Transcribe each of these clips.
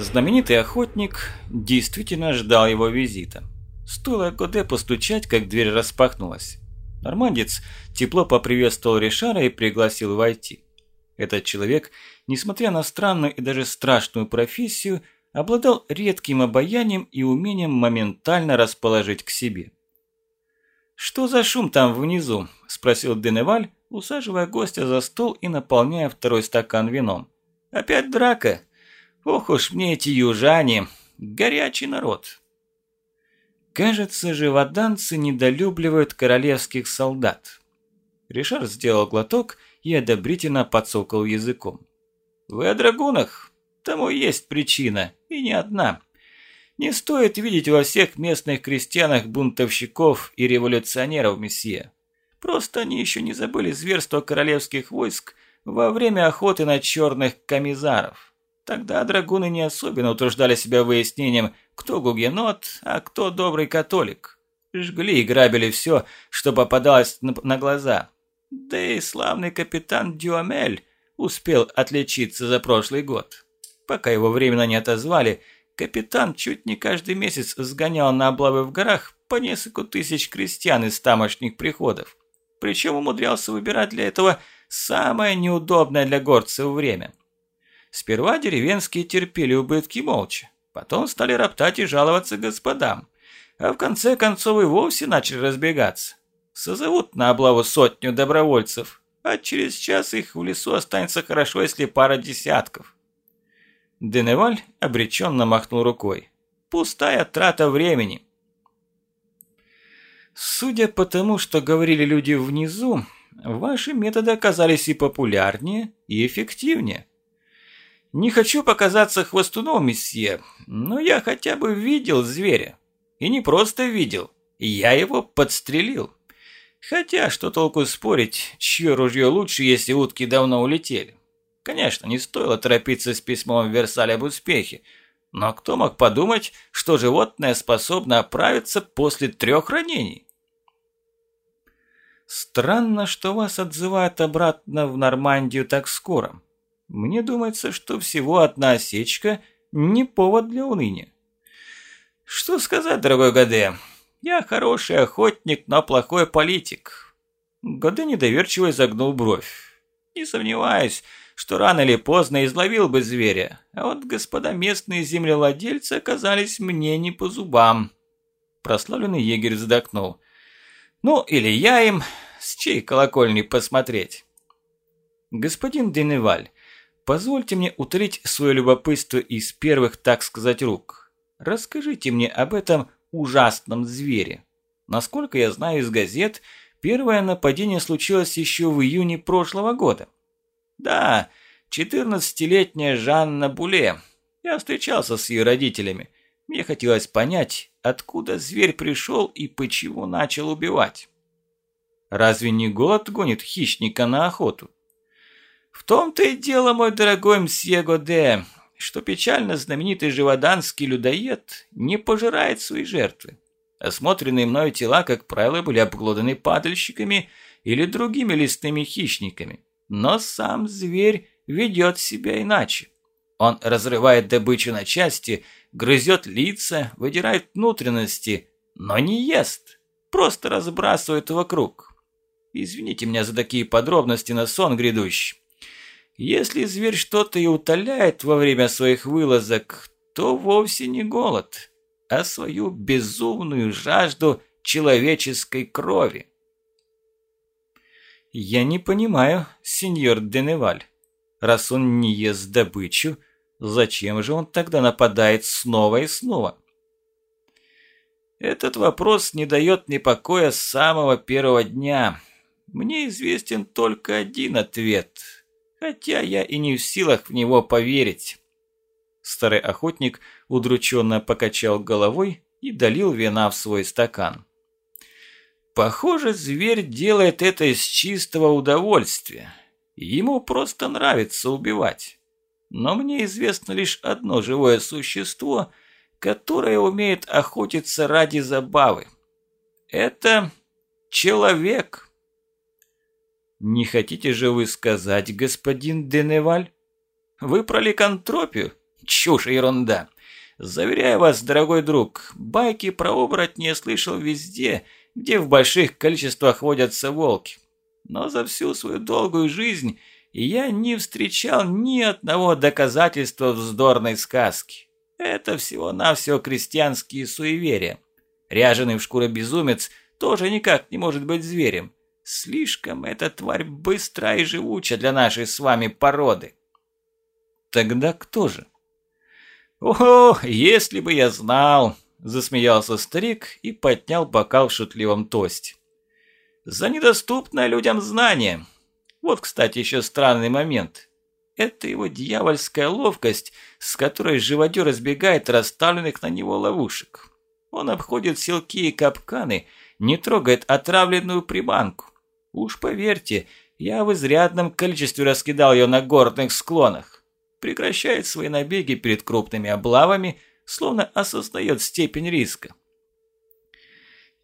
Знаменитый охотник действительно ждал его визита. Стоило Годе постучать, как дверь распахнулась. Нормандец тепло поприветствовал Ришара и пригласил войти. Этот человек, несмотря на странную и даже страшную профессию, обладал редким обаянием и умением моментально расположить к себе. «Что за шум там внизу?» – спросил Деневаль, усаживая гостя за стол и наполняя второй стакан вином. «Опять драка? Ох уж мне эти южане! Горячий народ!» Кажется, живоданцы недолюбливают королевских солдат. Ришар сделал глоток и одобрительно подсокал языком. «Вы о драгунах? Тому есть причина, и не одна. Не стоит видеть во всех местных крестьянах бунтовщиков и революционеров, месье. Просто они еще не забыли зверства королевских войск во время охоты на черных комиссаров. Тогда драгуны не особенно утруждали себя выяснением, кто гугенот, а кто добрый католик. Жгли и грабили все, что попадалось на глаза. Да и славный капитан Дюамель успел отличиться за прошлый год. Пока его временно не отозвали, капитан чуть не каждый месяц сгонял на облавы в горах по несколько тысяч крестьян из тамошних приходов. Причем умудрялся выбирать для этого самое неудобное для горцев время. Сперва деревенские терпели убытки молча, потом стали роптать и жаловаться господам, а в конце концов и вовсе начали разбегаться. Созовут на облаву сотню добровольцев, а через час их в лесу останется хорошо, если пара десятков. Деневаль обреченно махнул рукой. Пустая трата времени. Судя по тому, что говорили люди внизу, ваши методы оказались и популярнее, и эффективнее. Не хочу показаться хвостуном, месье, но я хотя бы видел зверя. И не просто видел, я его подстрелил. Хотя, что толку спорить, чье ружье лучше, если утки давно улетели. Конечно, не стоило торопиться с письмом в Версаль об успехе, но кто мог подумать, что животное способно оправиться после трех ранений? Странно, что вас отзывают обратно в Нормандию так скоро. Мне думается, что всего одна осечка – не повод для уныния. Что сказать, дорогой Гаде? Я хороший охотник, но плохой политик. Гаде недоверчиво изогнул бровь. Не сомневаюсь, что рано или поздно изловил бы зверя, а вот господа местные землевладельцы оказались мне не по зубам. Прославленный егерь вздохнул. Ну, или я им, с чьей колокольни посмотреть. Господин Деневаль, позвольте мне утолить свое любопытство из первых, так сказать, рук. Расскажите мне об этом ужасном звере. Насколько я знаю из газет, первое нападение случилось еще в июне прошлого года. Да, 14-летняя Жанна Буле. Я встречался с ее родителями. Мне хотелось понять, откуда зверь пришел и почему начал убивать. Разве не голод гонит хищника на охоту? В том-то и дело, мой дорогой мсье Годе, что печально знаменитый живоданский людоед не пожирает свои жертвы. Осмотренные мною тела, как правило, были обглоданы падальщиками или другими лесными хищниками. Но сам зверь ведет себя иначе. Он разрывает добычу на части, грызет лица, выдирает внутренности, но не ест, просто разбрасывает вокруг. Извините меня за такие подробности на сон грядущий. Если зверь что-то и утоляет во время своих вылазок, то вовсе не голод, а свою безумную жажду человеческой крови. Я не понимаю, сеньор Деневаль. Раз он не ест добычу, Зачем же он тогда нападает снова и снова? Этот вопрос не дает мне покоя с самого первого дня. Мне известен только один ответ, хотя я и не в силах в него поверить. Старый охотник удрученно покачал головой и долил вина в свой стакан. Похоже, зверь делает это из чистого удовольствия. Ему просто нравится убивать. Но мне известно лишь одно живое существо, которое умеет охотиться ради забавы. Это человек. Не хотите же вы сказать, господин Деневаль? Вы про ликантропию? Чушь и ерунда. Заверяю вас, дорогой друг, байки про оборотни я слышал везде, где в больших количествах водятся волки. Но за всю свою долгую жизнь я не встречал ни одного доказательства вздорной сказки. Это всего-навсего крестьянские суеверия. Ряженый в шкуру безумец тоже никак не может быть зверем. Слишком эта тварь быстра и живуча для нашей с вами породы. Тогда кто же? О, если бы я знал, засмеялся старик и поднял бокал в шутливом тосте. За недоступное людям знание. Вот, кстати, еще странный момент. Это его дьявольская ловкость, с которой живодер избегает расставленных на него ловушек. Он обходит селки и капканы, не трогает отравленную приманку. Уж поверьте, я в изрядном количестве раскидал ее на горных склонах. Прекращает свои набеги перед крупными облавами, словно осознает степень риска.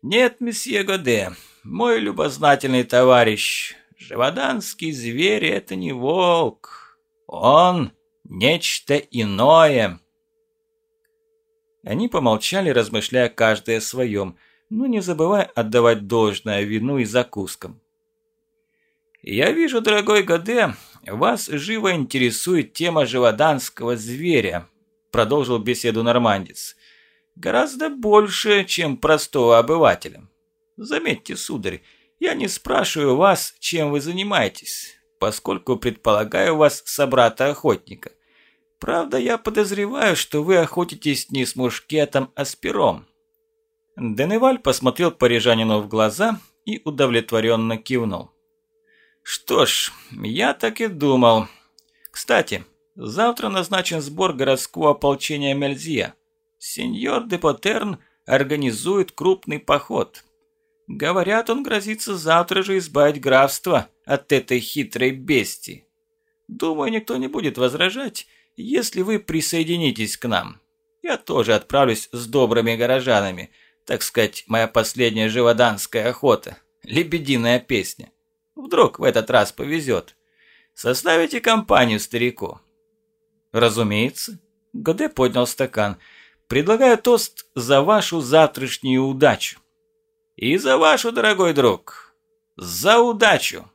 Нет, месье Годе, мой любознательный товарищ, живоданский зверь – это не волк. Он – нечто иное. Они помолчали, размышляя каждый о своем, но не забывая отдавать должное вину и закускам. «Я вижу, дорогой Гаде, вас живо интересует тема живоданского зверя», продолжил беседу нормандец. «Гораздо больше, чем простого обывателя. Заметьте, сударь, я не спрашиваю вас, чем вы занимаетесь, поскольку предполагаю вас собрата-охотника. Правда, я подозреваю, что вы охотитесь не с мушкетом, а с пером». Деневаль посмотрел парижанину в глаза и удовлетворенно кивнул. «Что ж, я так и думал. Кстати, завтра назначен сбор городского ополчения Мельзия. Сеньор де Потерн организует крупный поход. Говорят, он грозится завтра же избавить графство от этой хитрой бести. Думаю, никто не будет возражать, если вы присоединитесь к нам. Я тоже отправлюсь с добрыми горожанами, так сказать, моя последняя живоданская охота, лебединая песня. Вдруг в этот раз повезет. Составите компанию старику. Разумеется. Годе поднял стакан. Предлагаю тост за вашу завтрашнюю удачу. И за вашу, дорогой друг. За удачу.